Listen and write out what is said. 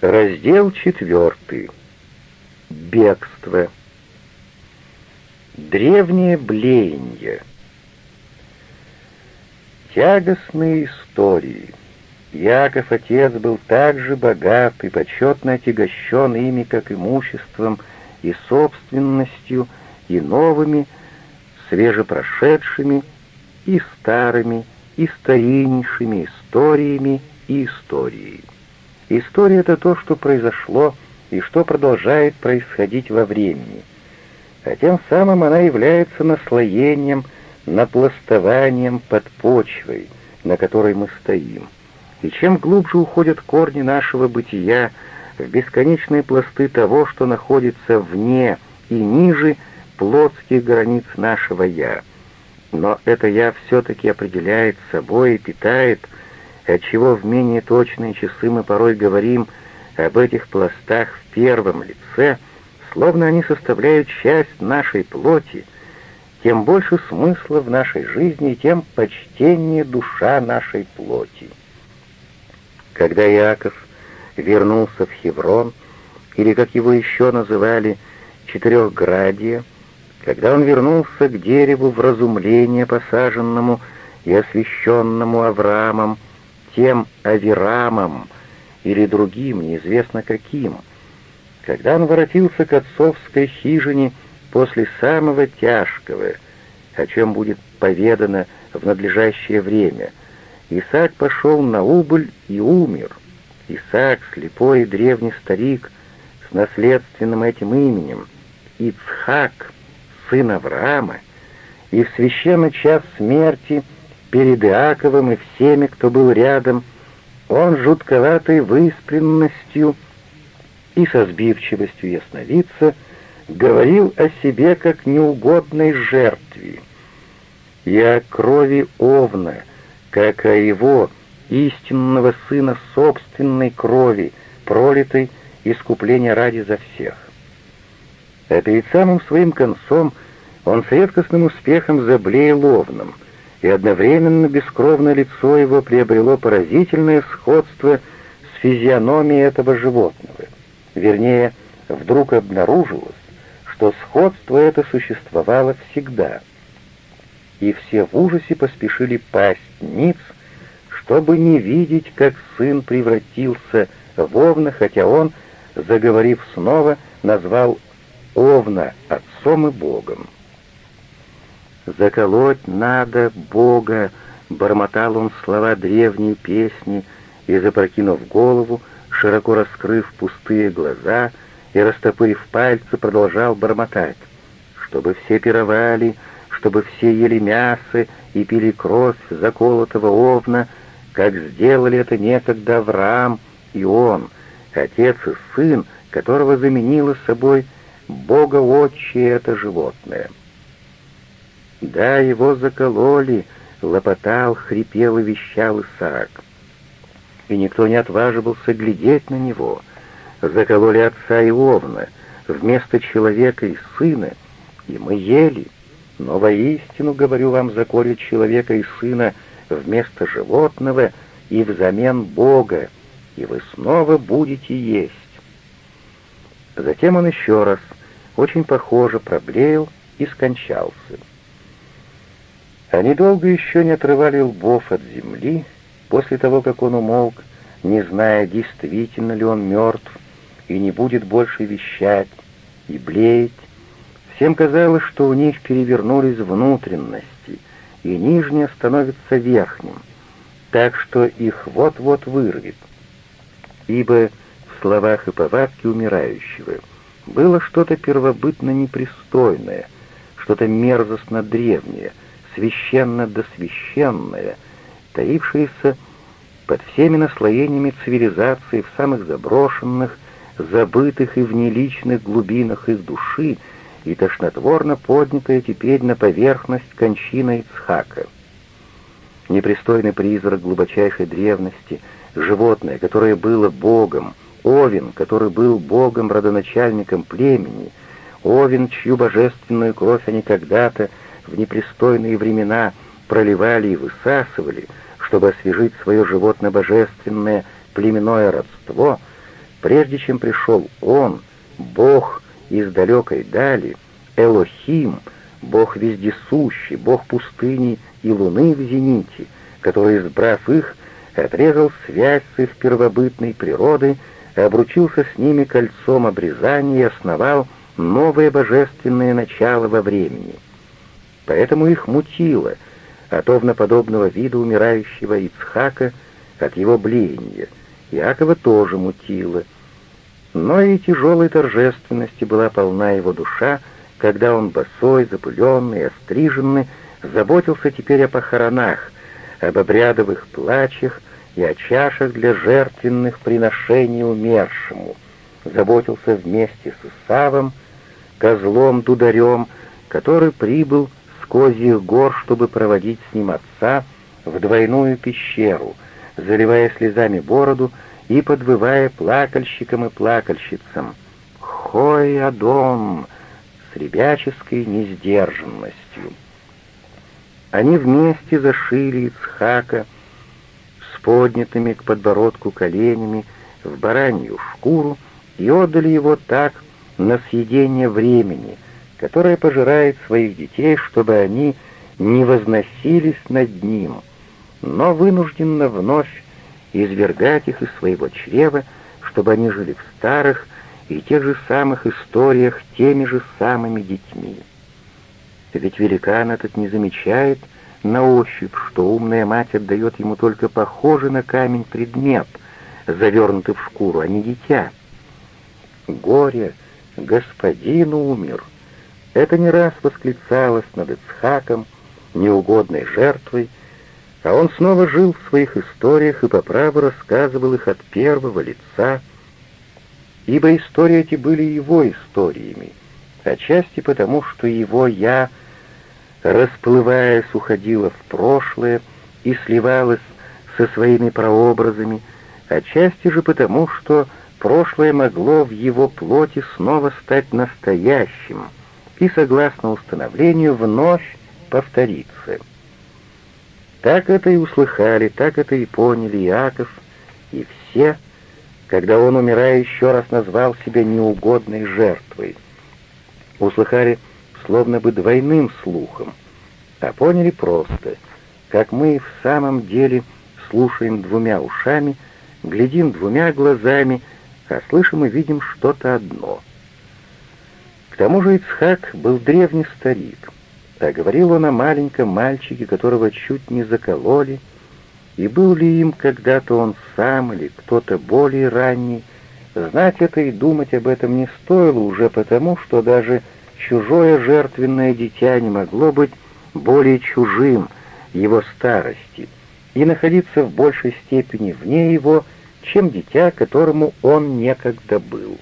Раздел четвертый. Бегство. Древнее блеяние. Тягостные истории. Яков, отец, был так же богат и почетно отягощен ими, как имуществом и собственностью, и новыми, свежепрошедшими, и старыми, и стариннейшими историями и историей. История — это то, что произошло и что продолжает происходить во времени. А тем самым она является наслоением, напластованием под почвой, на которой мы стоим. И чем глубже уходят корни нашего бытия в бесконечные пласты того, что находится вне и ниже плотских границ нашего «я». Но это «я» все-таки определяет собой и питает — отчего в менее точные часы мы порой говорим об этих пластах в первом лице, словно они составляют часть нашей плоти, тем больше смысла в нашей жизни, тем почтеннее душа нашей плоти. Когда Иаков вернулся в Хеврон, или, как его еще называли, Четырехградие, когда он вернулся к дереву вразумления, посаженному и освященному Авраамом, тем Авирамом или другим, неизвестно каким. Когда он воротился к отцовской хижине после самого тяжкого, о чем будет поведано в надлежащее время, Исаак пошел на убыль и умер. Исаак, слепой и древний старик, с наследственным этим именем, Ицхак, сын Авраама, и в священный час смерти — перед Иаковым и всеми, кто был рядом, он жутковатой выспренностью и со сбивчивостью ясновидца говорил о себе как неугодной жертве и о крови Овна, как о его истинного сына собственной крови, пролитой искупления ради за всех. А перед самым своим концом он с редкостным успехом заблеял Овном — и одновременно бескровное лицо его приобрело поразительное сходство с физиономией этого животного. Вернее, вдруг обнаружилось, что сходство это существовало всегда. И все в ужасе поспешили пасть ниц, чтобы не видеть, как сын превратился в овна, хотя он, заговорив снова, назвал овна отцом и богом. «Заколоть надо Бога!» — бормотал он слова древней песни и, запрокинув голову, широко раскрыв пустые глаза и растопырив пальцы, продолжал бормотать. «Чтобы все пировали, чтобы все ели мясо и пили кровь заколотого овна, как сделали это некогда Авраам и он, отец и сын, которого заменило собой Бога отче это животное». Да, его закололи, лопотал, хрипел и вещал Исаак. И никто не отваживался глядеть на него. Закололи отца Иовна, вместо человека и сына, и мы ели. Но воистину, говорю вам, заколят человека и сына вместо животного и взамен Бога, и вы снова будете есть. Затем он еще раз, очень похоже, проблеял и скончался. Они долго еще не отрывали лбов от земли, после того, как он умолк, не зная, действительно ли он мертв, и не будет больше вещать и блеять. Всем казалось, что у них перевернулись внутренности, и нижнее становится верхним, так что их вот-вот вырвет. Ибо в словах и повадке умирающего было что-то первобытно непристойное, что-то мерзостно древнее — священно-досвященное, таившееся под всеми наслоениями цивилизации в самых заброшенных, забытых и внеличных глубинах их души и тошнотворно поднятое теперь на поверхность кончина Ицхака. Непристойный призрак глубочайшей древности, животное, которое было богом, Овен, который был богом, родоначальником племени, Овен, чью божественную кровь они когда-то в непристойные времена проливали и высасывали, чтобы освежить свое животно-божественное племенное родство, прежде чем пришел Он, Бог из далекой дали, Элохим, Бог вездесущий, Бог пустыни и луны в зените, который, избрав их, отрезал связь с их первобытной природой, обручился с ними кольцом обрезания и основал новое божественное начало во времени. Поэтому их мутило, отовно-подобного вида умирающего Ицхака от его блеяния. Иакова тоже мутило. Но и тяжелой торжественности была полна его душа, когда он босой, запыленный, остриженный, заботился теперь о похоронах, об обрядовых плачах и о чашах для жертвенных приношений умершему, заботился вместе с Исавом, козлом-дударем, который прибыл козьих гор, чтобы проводить с ним отца в двойную пещеру, заливая слезами бороду и подвывая плакальщикам и плакальщицам. «Хой, Адон!» с ребяческой несдержанностью. Они вместе зашили Ицхака с поднятыми к подбородку коленями в баранью шкуру и отдали его так на съедение времени, которое пожирает своих детей, чтобы они не возносились над ним, но вынужденно вновь извергать их из своего чрева, чтобы они жили в старых и тех же самых историях теми же самыми детьми. Ведь великан этот не замечает на ощупь, что умная мать отдает ему только похожий на камень предмет, завернутый в шкуру, а не дитя. Горе, господин умер. Это не раз восклицалось над Ицхаком, неугодной жертвой, а он снова жил в своих историях и по праву рассказывал их от первого лица, ибо истории эти были его историями, отчасти потому, что его «я», расплываясь, уходило в прошлое и сливалось со своими прообразами, отчасти же потому, что прошлое могло в его плоти снова стать настоящим и, согласно установлению, вновь повториться. Так это и услыхали, так это и поняли Иаков и все, когда он, умирая, еще раз назвал себя неугодной жертвой. Услыхали словно бы двойным слухом, а поняли просто, как мы в самом деле слушаем двумя ушами, глядим двумя глазами, а слышим и видим что-то одно. Тому же Ицхак был древний старик — а говорил он о маленьком мальчике, которого чуть не закололи, и был ли им когда-то он сам или кто-то более ранний, знать это и думать об этом не стоило уже потому, что даже чужое жертвенное дитя не могло быть более чужим его старости и находиться в большей степени вне его, чем дитя, которому он некогда был.